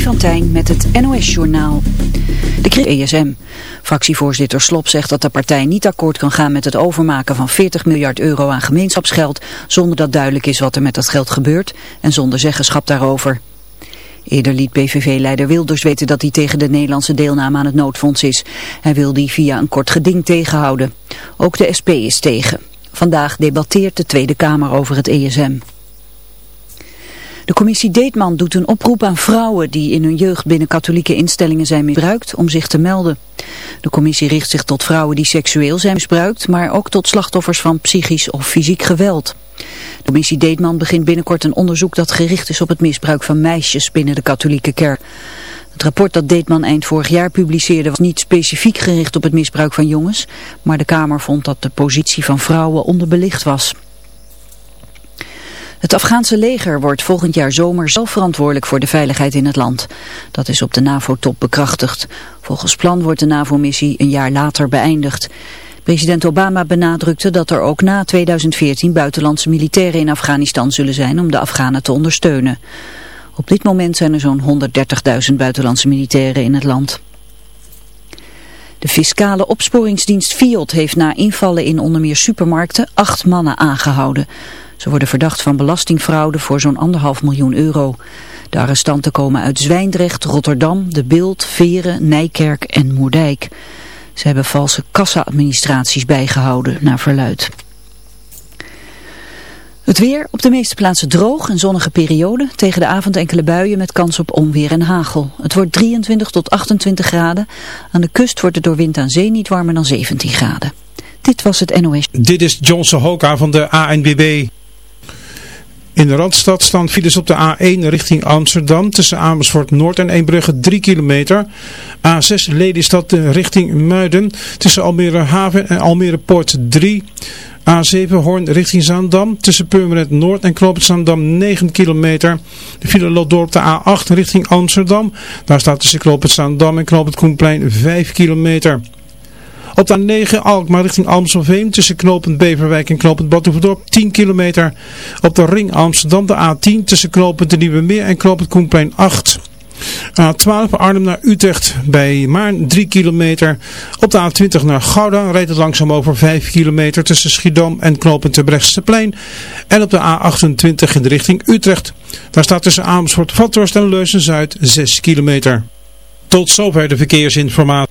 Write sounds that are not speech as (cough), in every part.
Freddy met het NOS-journaal. De ESM. Fractievoorzitter Slop zegt dat de partij niet akkoord kan gaan met het overmaken van 40 miljard euro aan gemeenschapsgeld, zonder dat duidelijk is wat er met dat geld gebeurt en zonder zeggenschap daarover. Eerder liet PVV-leider Wilders weten dat hij tegen de Nederlandse deelname aan het noodfonds is. Hij wil die via een kort geding tegenhouden. Ook de SP is tegen. Vandaag debatteert de Tweede Kamer over het ESM. De commissie Deetman doet een oproep aan vrouwen die in hun jeugd binnen katholieke instellingen zijn misbruikt om zich te melden. De commissie richt zich tot vrouwen die seksueel zijn misbruikt, maar ook tot slachtoffers van psychisch of fysiek geweld. De commissie Deetman begint binnenkort een onderzoek dat gericht is op het misbruik van meisjes binnen de katholieke kerk. Het rapport dat Deetman eind vorig jaar publiceerde was niet specifiek gericht op het misbruik van jongens, maar de Kamer vond dat de positie van vrouwen onderbelicht was. Het Afghaanse leger wordt volgend jaar zomer zelf verantwoordelijk voor de veiligheid in het land. Dat is op de NAVO-top bekrachtigd. Volgens plan wordt de NAVO-missie een jaar later beëindigd. President Obama benadrukte dat er ook na 2014 buitenlandse militairen in Afghanistan zullen zijn om de Afghanen te ondersteunen. Op dit moment zijn er zo'n 130.000 buitenlandse militairen in het land. De fiscale opsporingsdienst FIOD heeft na invallen in onder meer supermarkten acht mannen aangehouden. Ze worden verdacht van belastingfraude voor zo'n anderhalf miljoen euro. De arrestanten komen uit Zwijndrecht, Rotterdam, De Bilt, Veren, Nijkerk en Moerdijk. Ze hebben valse kassa-administraties bijgehouden, naar verluid. Het weer op de meeste plaatsen droog en zonnige periode. Tegen de avond enkele buien met kans op onweer en hagel. Het wordt 23 tot 28 graden. Aan de kust wordt het door wind aan zee niet warmer dan 17 graden. Dit was het NOS. Dit is Johnson Hoka van de ANBB. In de Randstad staan files op de A1 richting Amsterdam tussen Amersfoort Noord en Eembrugge 3 kilometer. A6 Lelystad richting Muiden tussen Almere Haven en Almere Poort 3. A7 Hoorn richting Zaandam tussen Purmerend Noord en Knoopend Zaandam 9 kilometer. De file loopt door op de A8 richting Amsterdam. Daar staat tussen Knoopend Zaandam en Knoopend Koenplein 5 kilometer. Op de 9 Alkmaar richting Amstelveen tussen knooppunt Beverwijk en knooppunt Badhoevedorp 10 kilometer. Op de ring Amsterdam de A10 tussen knooppunt de Nieuwe Meer en knooppunt Koenplein 8 A12 Arnhem naar Utrecht bij Maarn 3 kilometer. Op de A20 naar Gouda rijdt het langzaam over 5 kilometer tussen Schiedam en knooppunt Terbrechtseplein. En op de A28 in de richting Utrecht. Daar staat tussen Amersfoort, Vathorst en Leusen-Zuid 6 kilometer. Tot zover de verkeersinformatie.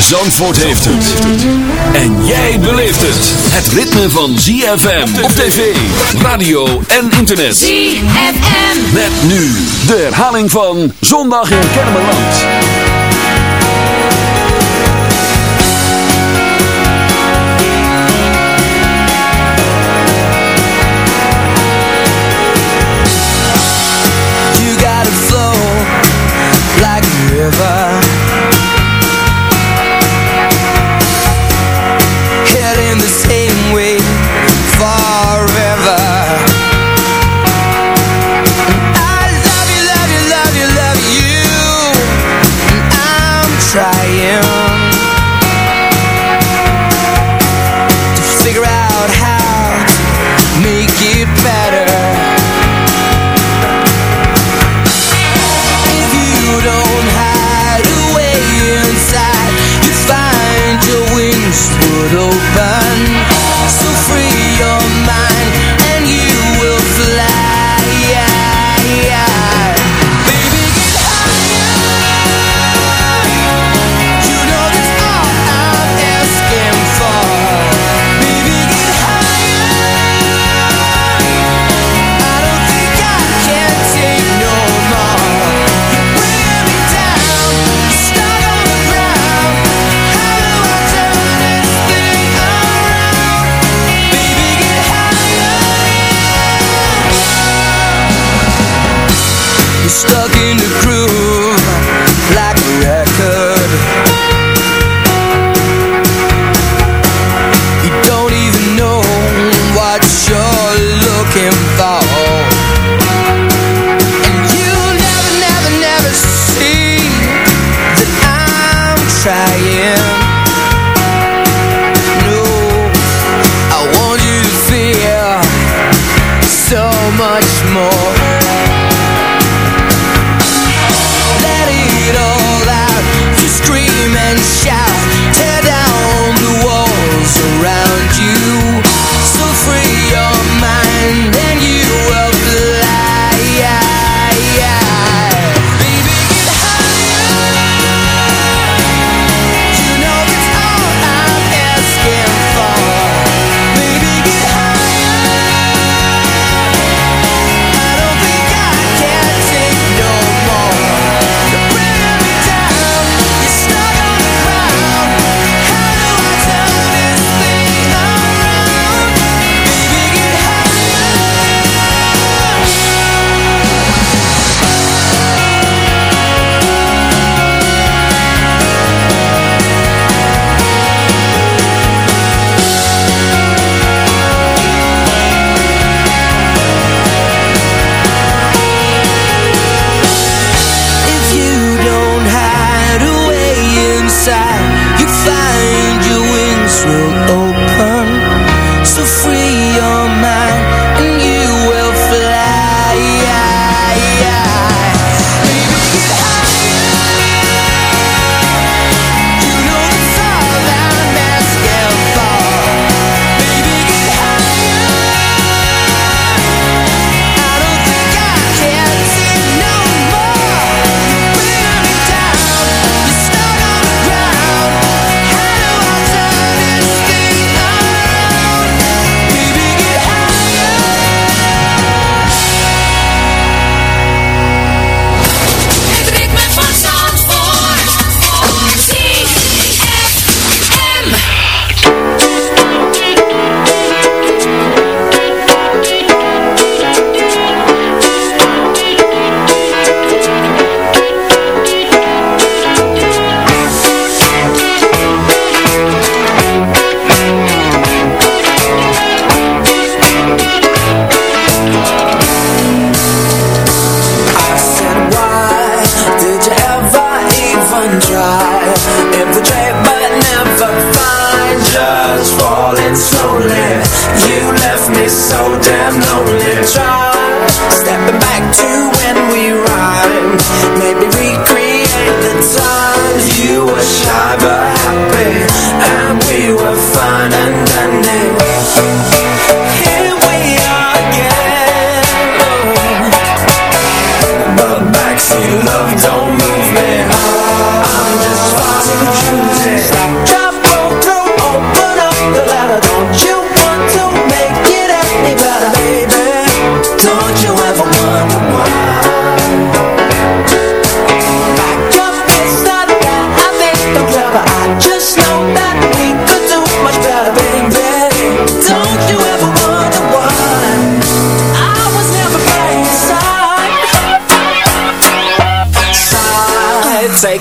Zandvoort heeft het. En jij beleeft het. Het ritme van ZFM op tv, radio en internet. ZFM. Met nu de herhaling van Zondag in Kermeland. You got a flow like a river.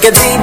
Get deep.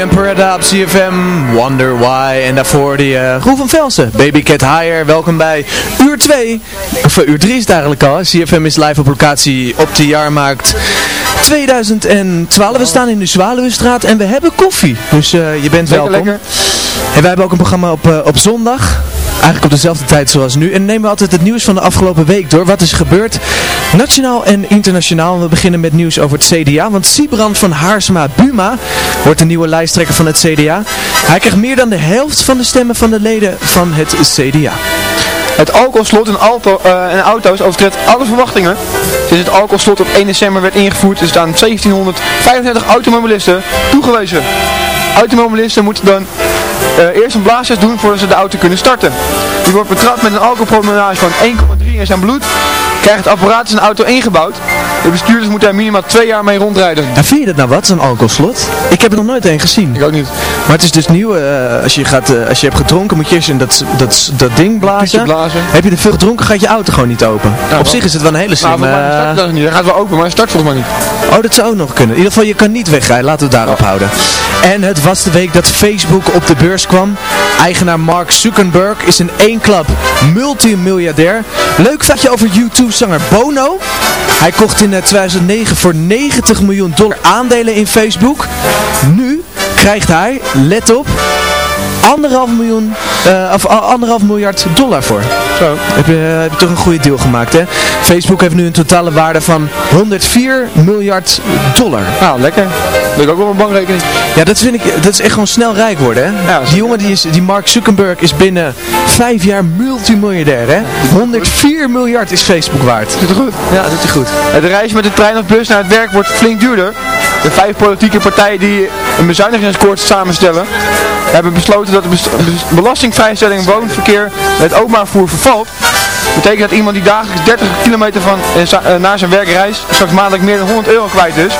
Julian Peretta op CFM, Wonder Why. En daarvoor die uh, Roel van Velsen, Baby Cat Higher. Welkom bij uur 2, of uh, uur 3 is het eigenlijk al. CFM is live op locatie op de Jaarmarkt 2012. We staan in de Zwaluwestraat en we hebben koffie. Dus uh, je bent lekker, welkom. Lekker. En wij hebben ook een programma op, op zondag. Eigenlijk op dezelfde tijd zoals nu. En nemen we altijd het nieuws van de afgelopen week door. Wat is gebeurd? Nationaal en internationaal. We beginnen met nieuws over het CDA. Want Sibrand van Haarsma Buma wordt de nieuwe lijsttrekker van het CDA. Hij krijgt meer dan de helft van de stemmen van de leden van het CDA. Het alcoholslot in, auto, in auto's overtreedt alle verwachtingen. Sinds het alcoholslot op 1 december werd ingevoerd is het aan 1735 automobilisten toegewezen. Automobilisten moeten dan uh, eerst een blaastest doen voordat ze de auto kunnen starten. Die wordt betrapt met een alcoholpromillage van 1,3 in zijn bloed. Krijgt het apparaat zijn auto ingebouwd. De bestuurders moeten er minimaal twee jaar mee rondrijden. En vind je dat nou wat, zo'n alcoholslot? Ik heb er nog nooit een gezien. Ik ook niet. Maar het is dus nieuw, uh, als, je gaat, uh, als je hebt gedronken moet je eerst in dat, dat, dat ding blazen. blazen. Heb je er veel gedronken gaat je auto gewoon niet open. Ja, Op zich is het wel een hele slimme... Nou, maar start niet. Hij gaat wel open, maar hij start volgens mij niet. Oh, dat zou ook nog kunnen. In ieder geval, je kan niet wegrijden. Laten we het daarop houden. En het was de week dat Facebook op de beurs kwam. Eigenaar Mark Zuckerberg is in één klap multimiljardair. Leuk feitje over YouTube-zanger Bono. Hij kocht in 2009 voor 90 miljoen dollar aandelen in Facebook. Nu krijgt hij, let op, anderhalf miljoen, uh, of anderhalf miljard dollar voor. Zo. Heb je, uh, heb je toch een goede deal gemaakt, hè? Facebook heeft nu een totale waarde van 104 miljard dollar. Nou, lekker. Dat ik ook wel een bankrekening. Ja, dat vind ik, dat is echt gewoon snel rijk worden, hè? Ja, die jongen, die, is, die Mark Zuckerberg is binnen vijf jaar multimiljardair, hè? 104 miljard is Facebook waard. Doet hij goed? Ja, doet hij goed. De reis met de trein of bus naar het werk wordt flink duurder. De vijf politieke partijen die een bezuinigingsakkoord samenstellen, hebben besloten dat de belastingvrijstelling woonverkeer het openbaar vervoer vervalt. Dat betekent dat iemand die dagelijks 30 kilometer van, uh, naar zijn werk reist, straks maandelijk meer dan 100 euro kwijt is.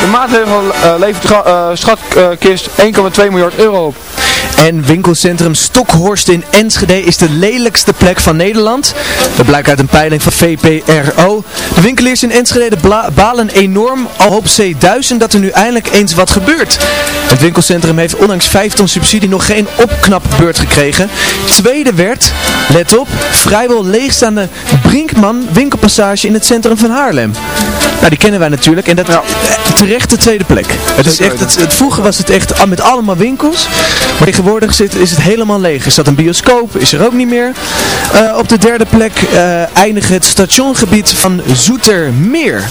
De maatregel uh, levert schatkist 1,2 miljard euro op. En winkelcentrum Stokhorst in Enschede is de lelijkste plek van Nederland. Dat blijkt uit een peiling van VPRO. De winkeliers in Enschede balen enorm al op C1000 dat er nu eindelijk eens wat gebeurt. Het winkelcentrum heeft ondanks 5 ton subsidie nog geen opknapbeurt gekregen. Tweede werd, let op, vrijwel leegstaande Brinkman winkelpassage in het centrum van Haarlem. Nou, die kennen wij natuurlijk. En dat ja. terecht de tweede plek. Het is echt, het, het, vroeger was het echt met allemaal winkels. Maar tegenwoordig zit, is het helemaal leeg. Er staat een bioscoop, is er ook niet meer. Uh, op de derde plek uh, eindigt het stationgebied van Zoetermeer.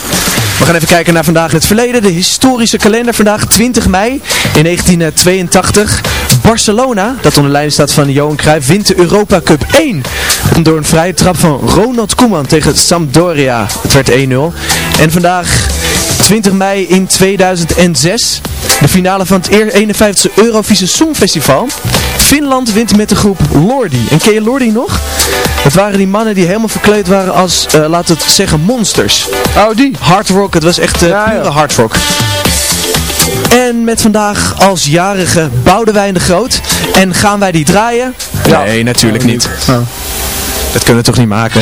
We gaan even kijken naar vandaag in het verleden. De historische kalender vandaag 20 mei in 1982. Barcelona, dat onder leiding staat van Johan Cruijff, wint de Europa Cup 1. Door een vrije trap van Ronald Koeman tegen Sampdoria. Het werd 1-0. En vandaag 20 mei in 2006. De finale van het 51e Eurovisie Songfestival. Finland wint met de groep Lordi. En ken je Lordi nog? Het waren die mannen die helemaal verkleed waren als, uh, laten we het zeggen, monsters. Oh, die? Hard rock. Het was echt uh, ja, pure hard rock. En met vandaag als jarige Boudewijn de Groot. En gaan wij die draaien? Ja. Nee, natuurlijk niet. Oh. Dat kunnen we toch niet maken?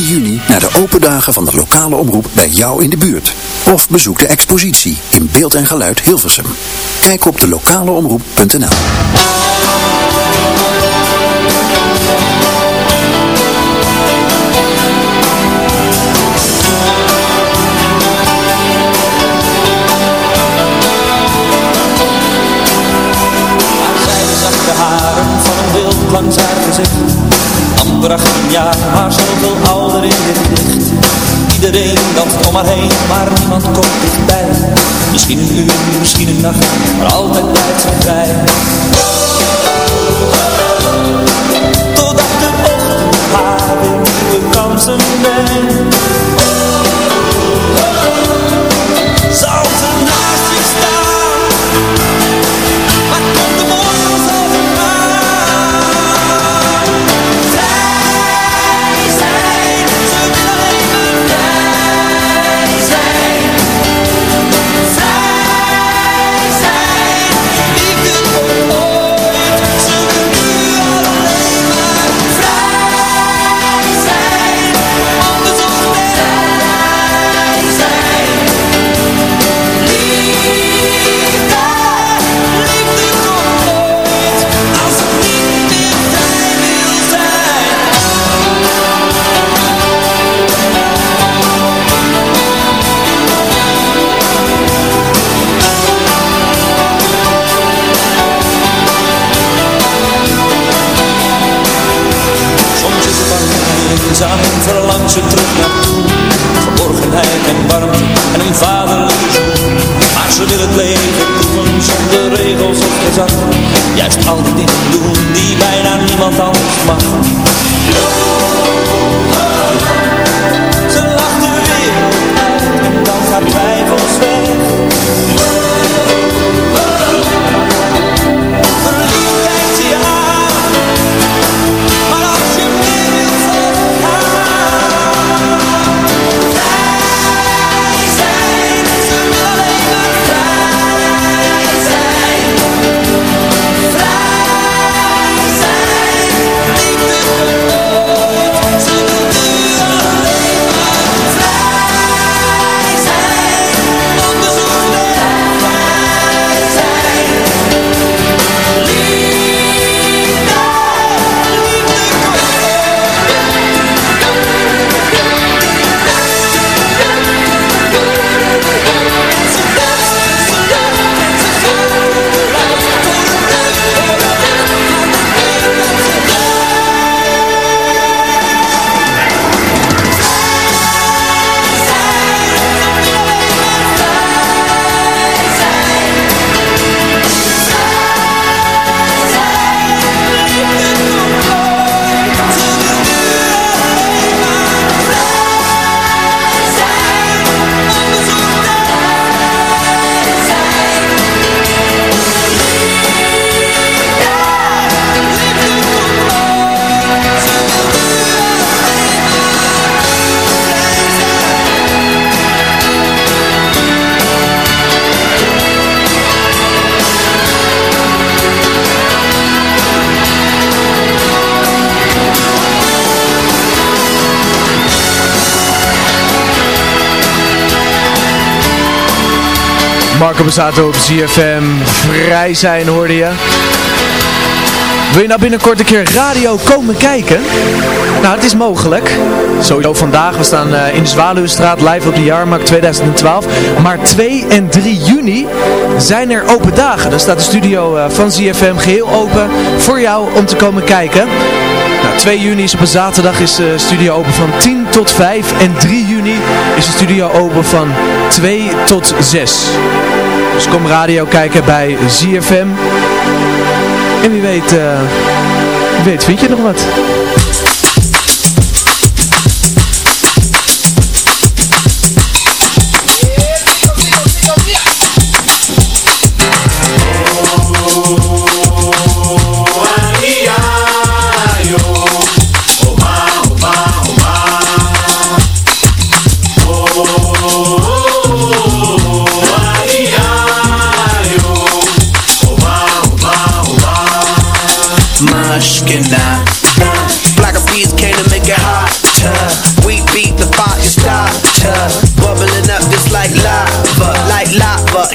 3 juni naar de open dagen van de lokale omroep bij jou in de buurt. Of bezoek de expositie in beeld en geluid Hilversum. Kijk op de lokaleomroep.nl langs Amper 18 jaar, maar zoveel ouder in dit licht. Iedereen danst om haar heen, maar niemand komt dichtbij. Misschien een uur, misschien een nacht, maar altijd blijft ze vrij. Totdat de ochtend haar weer nieuwe kansen brengt Zal ze regels of gezag. Juist al die dingen doen die bijna niemand anders mag. Marco Bazzato op ZFM. Vrij zijn hoorde je. Wil je nou binnenkort een keer radio komen kijken? Nou, het is mogelijk. Sowieso vandaag. We staan eh, in de Zwaluwenstraat live op de Jaarmarkt 2012. Maar 2 en 3 juni zijn er open dagen. Dan staat de studio eh, van ZFM geheel open voor jou om te komen kijken. Nou, 2 juni is op een zaterdag is de studio open van 10 tot 5. En 3 juni is de studio open van 2 tot 6. Dus kom radio kijken bij ZFM. En wie weet, eh, wie weet vind je nog wat.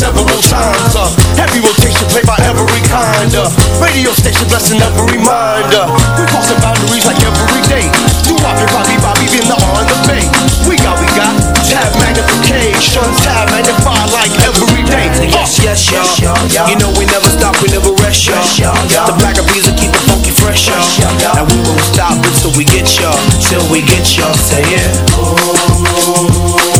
Several times. Uh, heavy rotation played by every kind. Uh, radio station blessing every mind. Uh, we crossing boundaries like every day. Do Bobby, Bobby, Bobby, the on the bay. We got, we got tab magnification, tab magnify like every day. Yes, yes, y'all. You know we never stop, we never rest, y'all. The black of bees will keep it funky fresh, y'all. And we won't stop until we get y'all, till we get y'all. Say it. Drop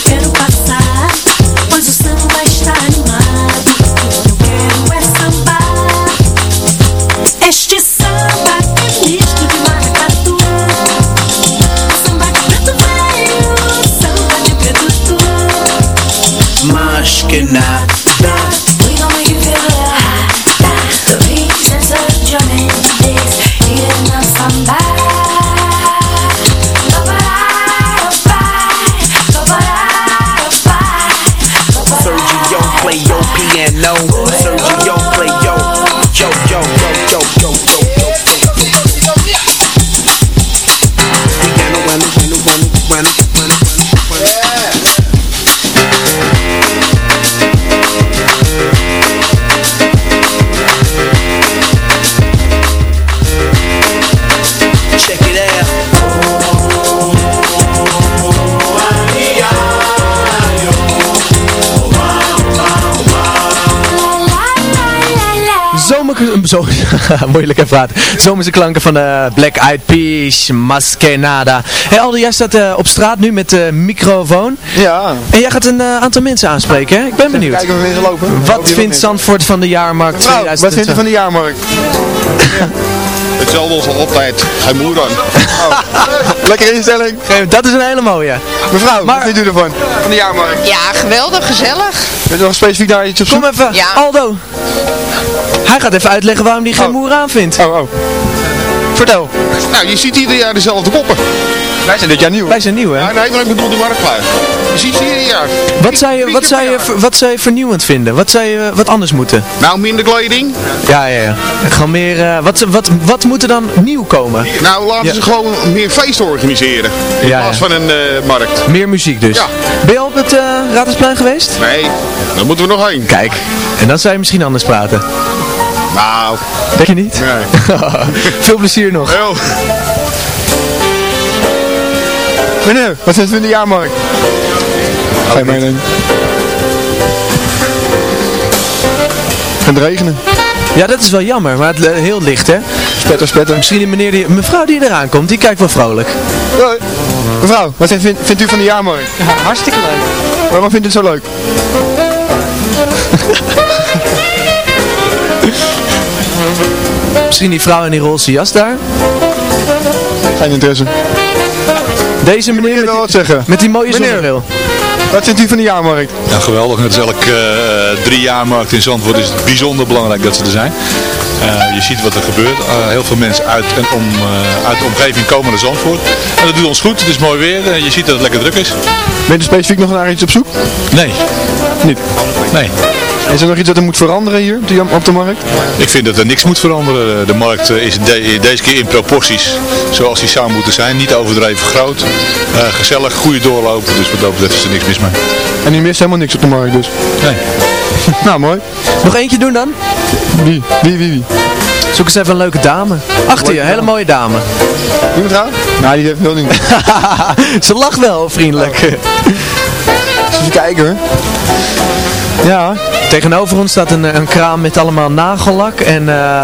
yo, yo, yo, yo, yo, (laughs) zo, (laughs) moeilijk even praten. Zomerse klanken van de Black Eyed Peas, Maskenada. Hey Aldo, jij staat eh, op straat nu met de microfoon. Ja. En jij gaat een eh, aantal mensen aanspreken, hè? Ik ben benieuwd. Kijken we weer gelopen. Wat vindt Zandvoort van de jaarmarkt Nou, 2020? wat vindt u van de jaarmarkt? (laughs) Hetzelfde als altijd. Geen moer aan. Lekker instelling. Dat is een hele mooie. Mevrouw, wat vindt u ervan? Van de jaarmarkt. Ja, geweldig, gezellig. Bent u nog specifiek naar iets op zoek? Kom even, Ja. Aldo. Hij gaat even uitleggen waarom hij geen Oh. moer aan vindt. Oh, oh. Vertel. Nou, je ziet ieder jaar dezelfde poppen. Wij zijn dit jaar nieuw. Wij zijn nieuw, hè? Ja, nee, maar ik bedoel de marktplaats. Je ziet ze ieder jaar. Wat zou je, wat zou je, wat zou je vernieuwend vinden? Wat zou je wat anders moeten? Nou, minder kleding. Ja, ja, ja. Gewoon meer, eh, wat, wat, wat moet er dan nieuw komen? Nou, laten Ja. ze gewoon meer feesten organiseren. In Ja, plaats ja. van een eh, markt. Meer muziek dus. Ja. Ben je al op het eh Raadhuisplein geweest? Nee, daar moeten we nog heen. Kijk, en dan zou je misschien anders praten. Nou, Denk je niet? nee. (laughs) Veel plezier nog. Heel. Meneer, wat vindt u van de jaarmarkt? Geen mening. Gaat regenen. Ja, dat is wel jammer, maar het, heel licht, hè? Spetter, spetter. Misschien die meneer die, mevrouw die eraan komt, die kijkt wel vrolijk. Hoi. Mevrouw, wat vindt, vindt u van de jaarmarkt? hartstikke leuk. Waarom vindt u het zo leuk? (laughs) Misschien die vrouw in die roze jas daar. Geen interesse. Deze meneer met wil die, wat zeggen. met die mooie zonnebril. Wat vindt u van de jaarmarkt? Ja, geweldig. Net als elke eh, drie jaarmarkt in Zandvoort is het bijzonder belangrijk dat ze er zijn. Eh, je ziet wat er gebeurt. Eh, heel veel mensen uit, en om, eh, uit de omgeving komen naar Zandvoort. En dat doet ons goed. Het is mooi weer. Je ziet dat het lekker druk is. Bent u specifiek nog naar iets op zoek? Nee. Niet. Nee. Is er nog iets dat er moet veranderen hier op de, op de markt? Ik vind dat er niks moet veranderen. De markt eh, is de- deze keer in proporties zoals die zou moeten zijn. Niet overdreven groot. Eh, gezellig, goede doorlopen. Dus wat dat betreft is er niks mis mee. En u mist helemaal niks op de markt dus? Nee. (laughs) nou, mooi. Nog eentje doen dan? Wie? Wie, wie, wie? Zoek eens even een leuke dame. Achter je, een hele mooie dame. Die mevrouw? Nou, die wil niet. (laughs) Ze lacht wel, vriendelijk. Even kijken hoor. Ja. Tegenover ons staat een, een kraam met allemaal nagellak en... eh,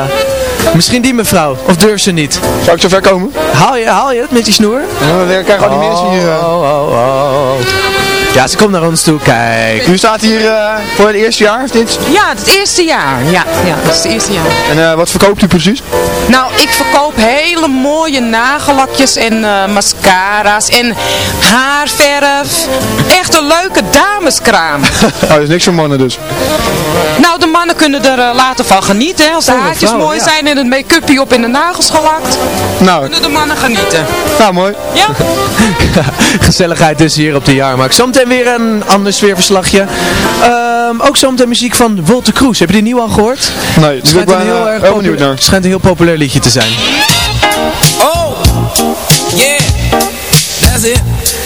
Misschien die mevrouw, of durft ze niet? Zou ik zo ver komen? Haal je, haal je het met die snoer? Ja, we krijgen al die mensen hier. eh. Oh, oh, oh. Ja, ze komt naar ons toe, kijk. U staat hier eh, voor het eerste jaar, of dit? Ja, het eerste jaar. Ja, ja, dat is het eerste jaar. En eh, wat verkoopt u precies? Nou, ik verkoop hele mooie nagellakjes en eh, mascara's en haarverf. Echt een leuke dameskraam. (laughs) oh, dat is niks voor mannen dus. nou, de mannen kunnen er later van genieten. hè. Als de Oh, haartjes mooi ja. zijn en het make-upje op en de nagels gelakt, Nou, kunnen de mannen genieten. nou mooi. Ja? (laughs) Gezelligheid dus hier op de jaarmarkt. Zometeen weer een ander sfeerverslagje. Ehm, ook zometeen muziek van Wolter Kroes. Heb je die nieuw al gehoord? Nee, ben ik schijnt wel een heel eh, erg heel benieuwd naar. schijnt een heel populair liedje te zijn. Oh, yeah, that's it,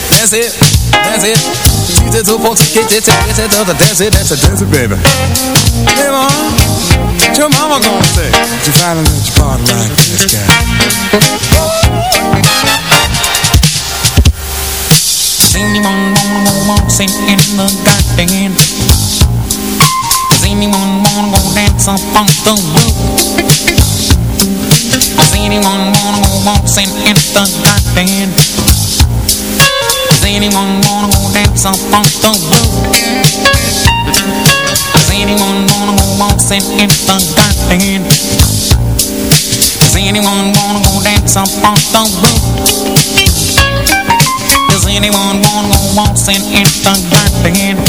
that's it, that's it. She's a two folks, get it, get it, that's it, that's it, that's it, baby. Hey, mom, what your mama gonna say? You finally let your party like this guy. See anyone wanna in the garden. Go dance on the roof. See anyone wanna go waltzing in the garden. See me one, go dance on the roof. See go in the garden. Does anyone wanna go dance up on the roof? Anyone wanna go waltzing in the garden?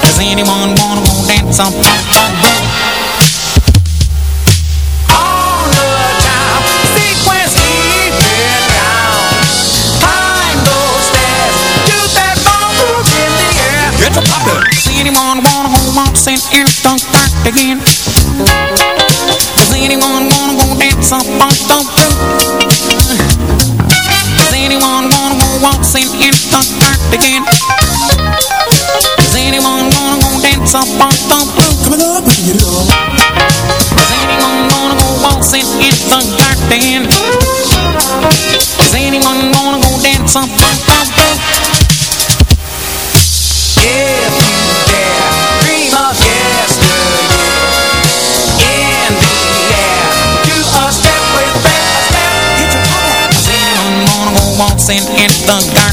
Does anyone wanna go dance up on the roof? On the time, sequence those that in the air. Get. Does anyone wanna go in the? Does anyone wanna go dance up on the again, the start again. Is anyone gonna go dance up on the roof? Coming up, bring you. Is anyone gonna go waltzing in the dark? Is anyone gonna go dance up on the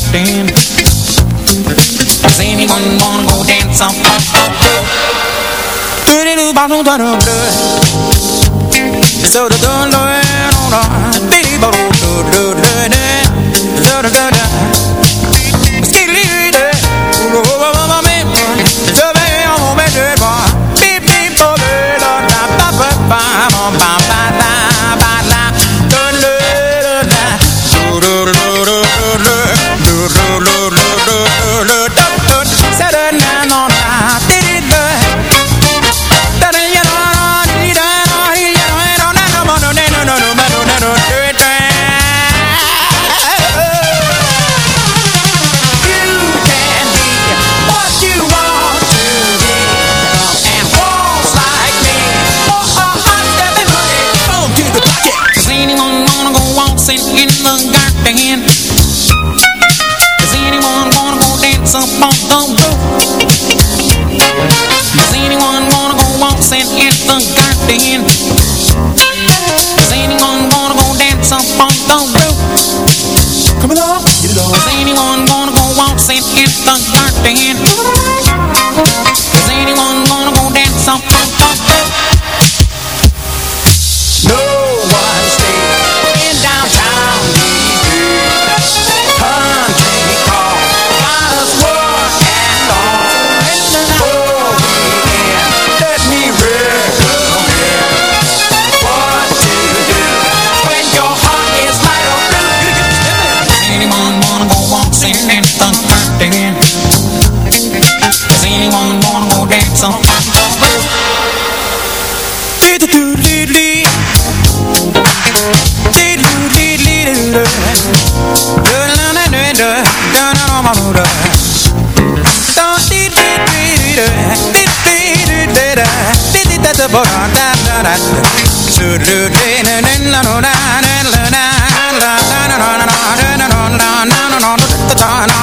understand Does anyone wanna go dance on Pretty little bottle da da da So da da da da da. Bitty bottle da da da do Da. Da da da. Dee-dee-da-da-ba-da-da-da-da. Let's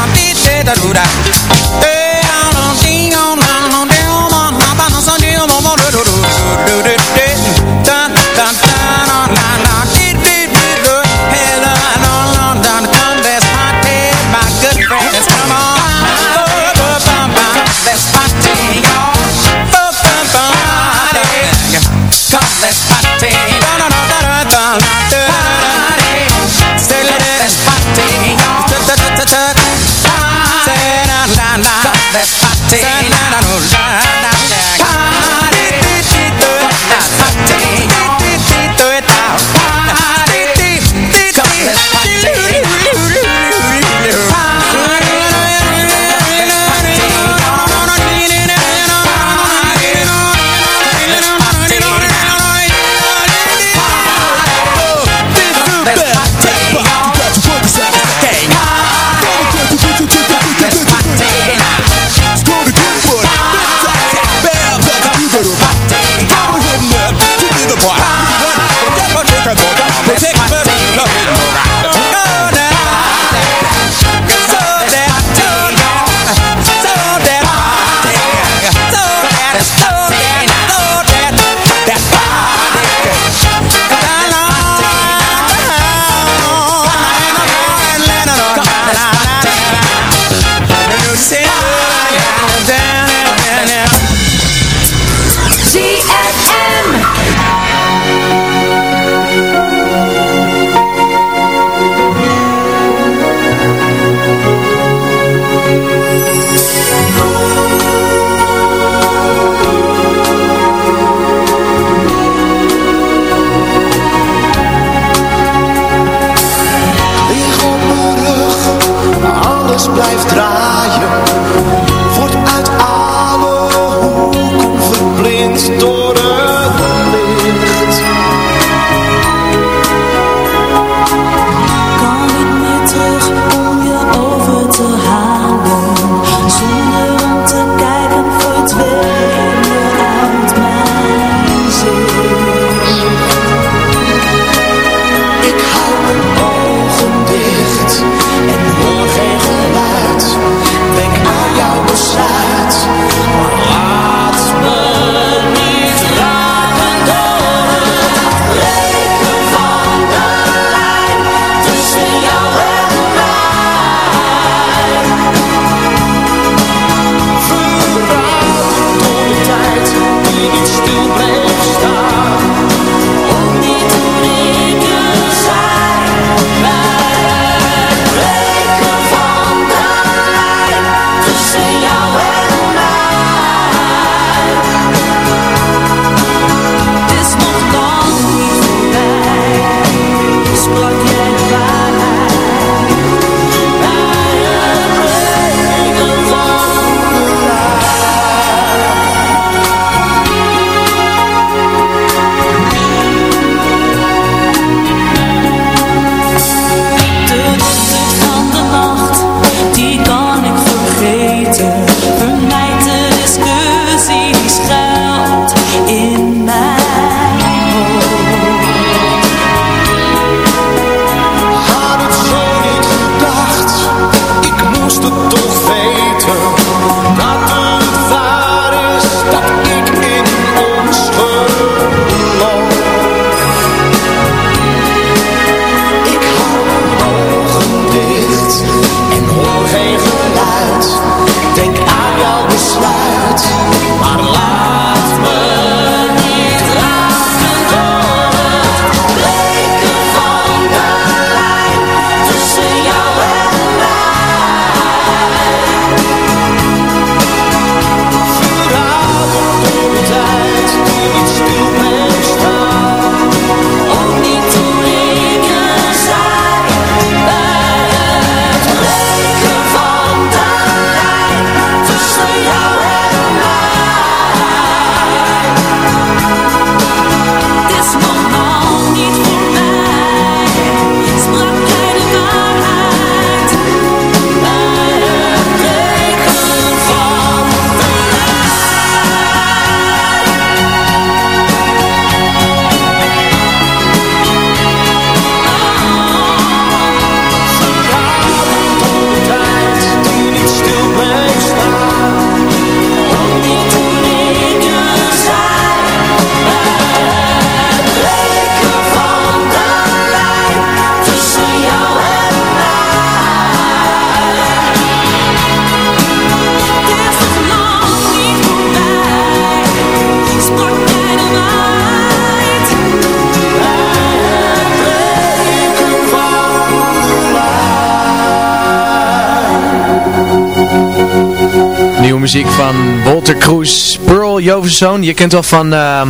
muziek van Walter Cruz, Pearl Jovenszoon. Je kent wel van uh,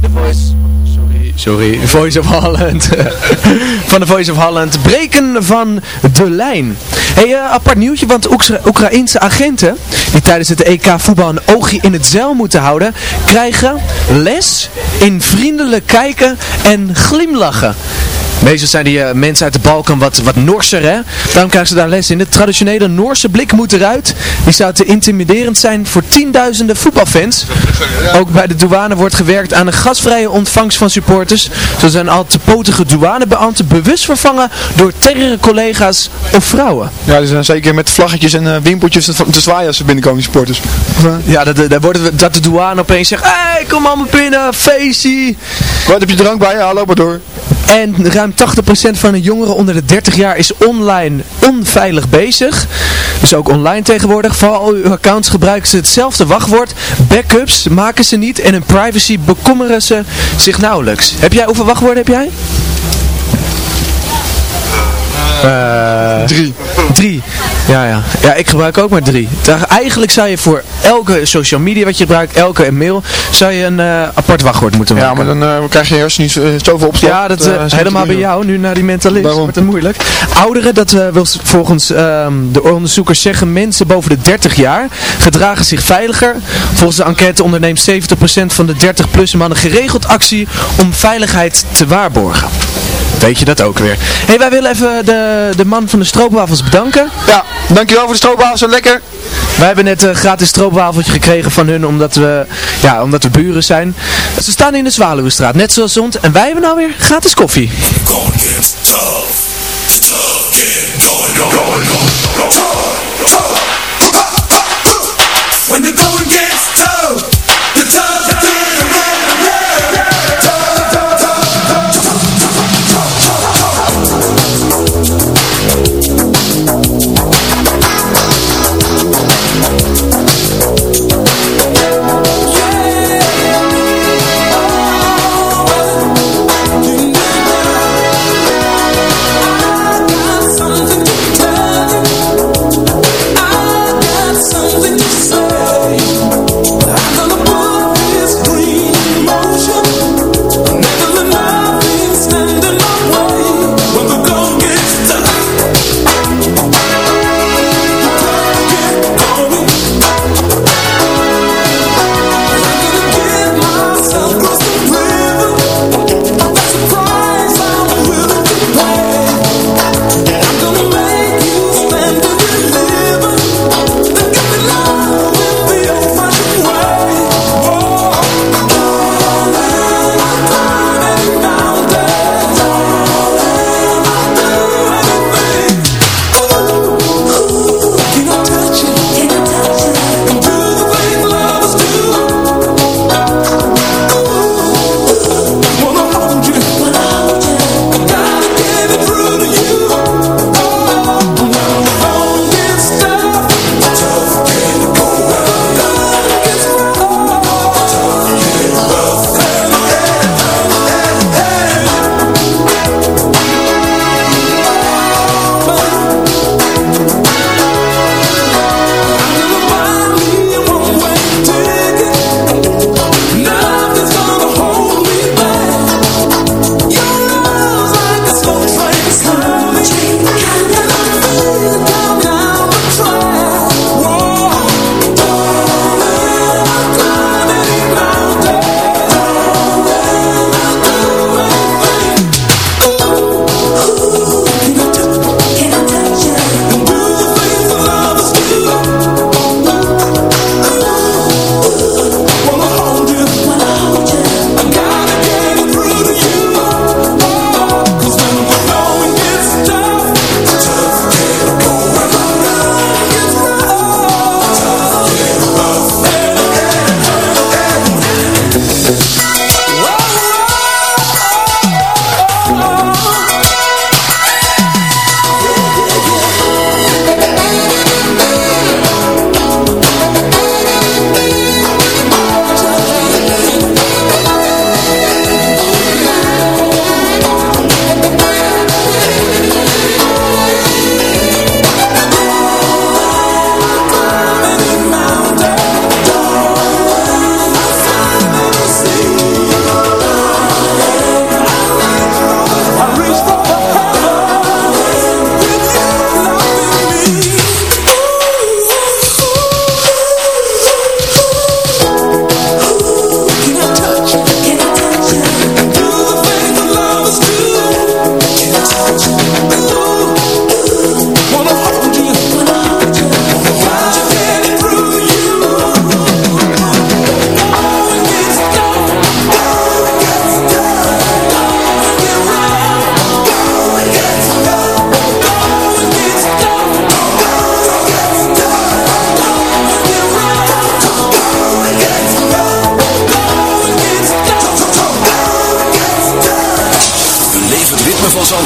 The Voice. Sorry, sorry. Voice of Holland. (laughs) van The Voice of Holland. Breken van de lijn. Hey, uh, apart nieuwtje, want Oekra Oekraïnse agenten die tijdens het EK voetbal een oogje in het zeil moeten houden, krijgen les in vriendelijk kijken en glimlachen. Meestal zijn die uh, mensen uit de Balkan wat, wat norser, hè? Daarom krijgen ze daar les in. De traditionele Noorse blik moet eruit. Die zou te intimiderend zijn voor tienduizenden voetbalfans. Ook bij de douane wordt gewerkt aan een gasvrije ontvangst van supporters. Zo zijn al te potige douanebeambten bewust vervangen door terrere collega's of vrouwen. Ja, die zijn zeker met vlaggetjes en uh, wimpeltjes te zwaaien als ze binnenkomen, die supporters. Ja, dat, dat, wordt, dat de douane opeens zegt, hé, hey, kom allemaal binnen, feestie. Wat heb je drank bij? Ja, loop maar door. En ruim 80% van de jongeren onder de 30 jaar is online onveilig bezig. Dus ook online tegenwoordig. Voor al uw accounts gebruiken ze hetzelfde wachtwoord. Backups maken ze niet en hun privacy bekommeren ze zich nauwelijks. Heb jij, hoeveel wachtwoorden heb jij? Uh, drie. Drie. Ja, ja. Ja, ik gebruik ook maar drie. Eigenlijk zou je voor elke social media wat je gebruikt, elke mail, zou je een uh, apart wachtwoord moeten maken. Ja, maar dan uh, krijg je eerst niet zoveel opslag. Ja, dat, uh, helemaal bij jou, nu naar die mentalist, Waarom? wordt het moeilijk. Ouderen, dat wil volgens um, de onderzoekers zeggen, mensen boven de 30 jaar gedragen zich veiliger. Volgens de enquête onderneemt 70% van de 30-plus mannen geregeld actie om veiligheid te waarborgen. Weet je dat ook weer. hey, wij willen even de, de man van de stroopwafels bedanken. Ja, dankjewel voor de stroopwafels, zo lekker. Wij hebben net een gratis stroopwafeltje gekregen van hun, omdat we, ja, omdat we buren zijn. Ze staan in de Zwaluwenstraat, net zoals zond. En wij hebben nou weer gratis koffie. When the going gets tough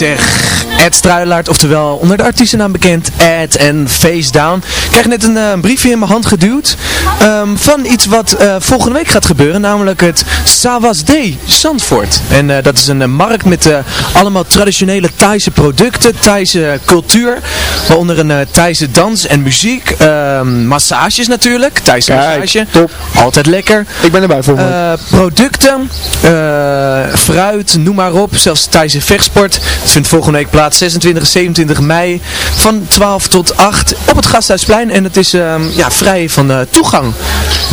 zeg. Ed Struilaert, oftewel onder de artiestennaam bekend Ed en Face Down. Ik krijg net een eh, briefje in mijn hand geduwd ehm, van iets wat eh, volgende week gaat gebeuren, namelijk het Sawas Day Zandvoort. En eh, dat is een markt met allemaal traditionele Thaise producten, Thaise cultuur, waaronder een Thaise dans en muziek, ehm, massages natuurlijk, Thaise massage, top. altijd lekker. Ik ben erbij voor Eh, producten, fruit, noem maar op. Zelfs Thaise vechtsport. Het vindt volgende week plaats 26 en 27 mei van 12 tot 8 op het Gasthuisplein. En het is ehm, ja, vrij van eh, toegang.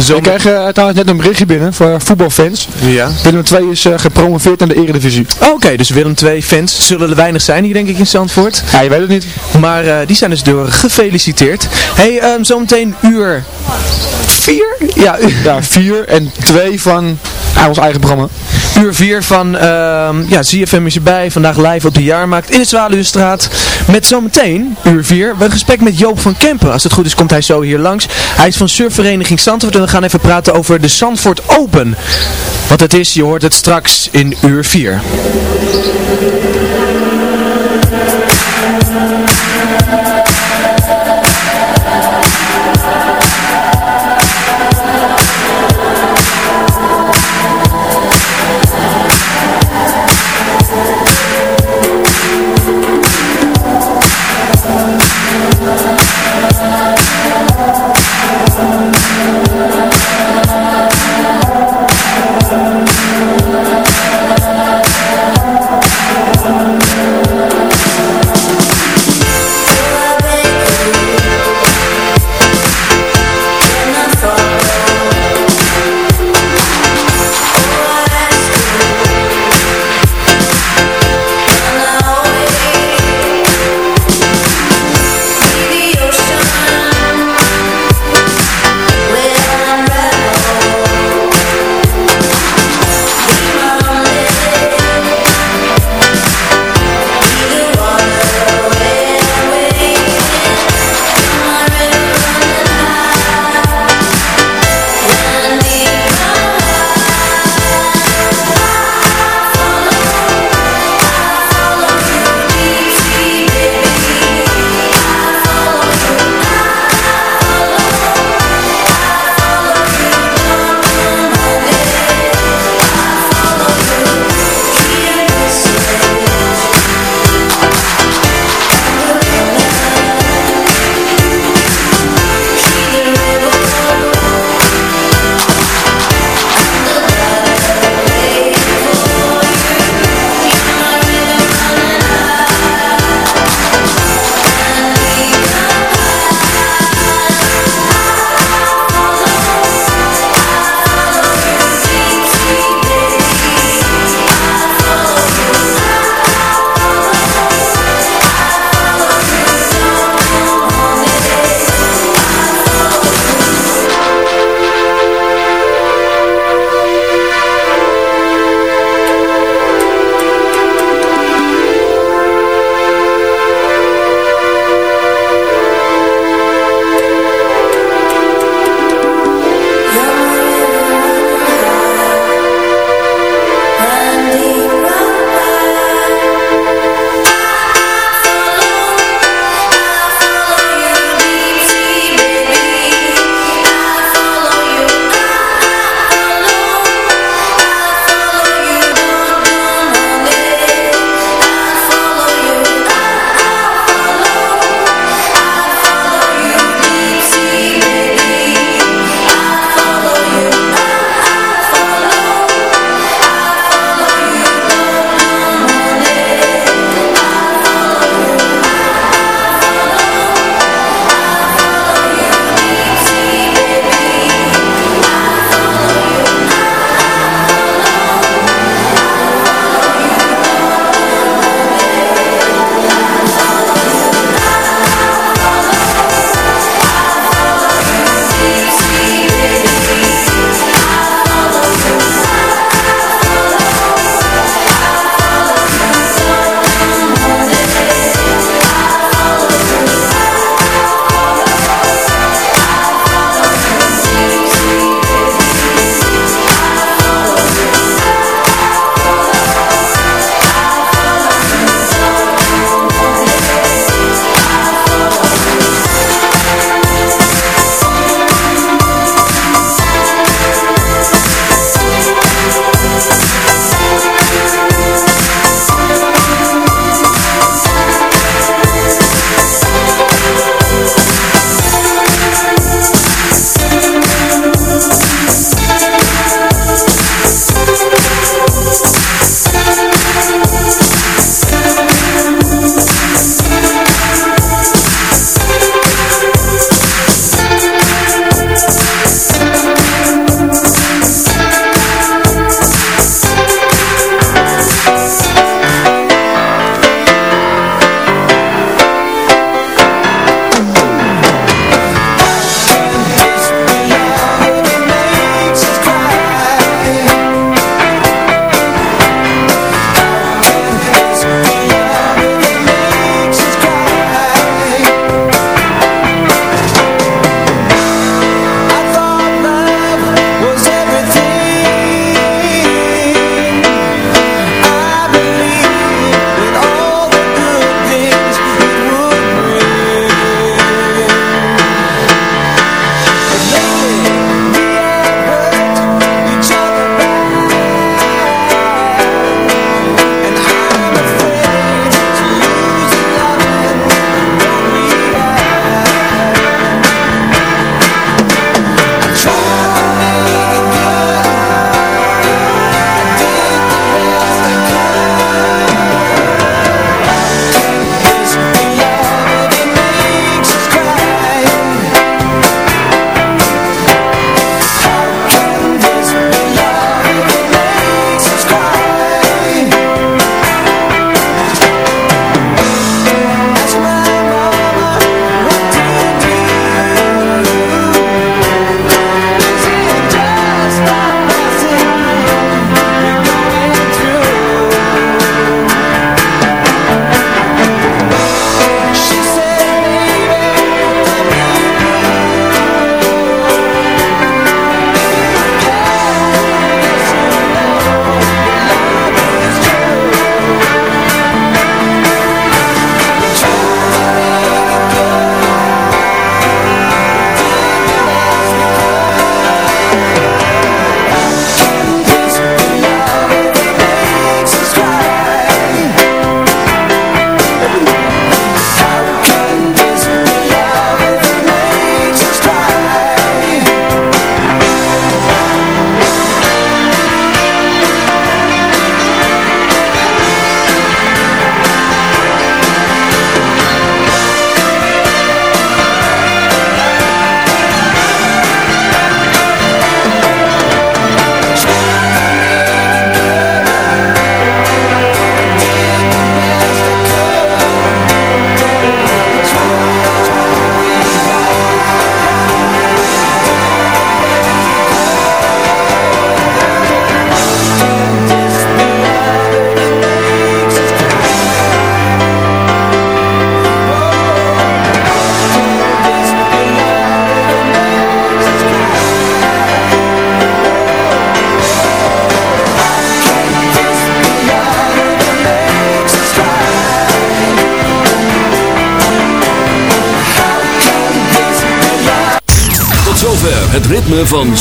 Zo We kregen trouwens net een berichtje binnen voor voetbalfans. Ja. Willem II is eh, gepromoveerd naar de eredivisie. Oké, dus Willem II fans zullen er weinig zijn hier denk ik in Zandvoort. Ja, je weet het niet. Maar die zijn dus door gefeliciteerd. hey, ehm, zometeen uur 4? Ja, u- Ja, vier en twee van ah, ons eigen programma. Uur 4 van ehm ja, ZFM is erbij. Vandaag live op de Jaarmarkt in de Met zometeen, uur 4, een gesprek met Joop van Kempen. Als het goed is komt hij zo hier langs. Hij is van surfvereniging Zandvoort en we gaan even praten over de Zandvoort Open. Wat het is, je hoort het straks in uur 4.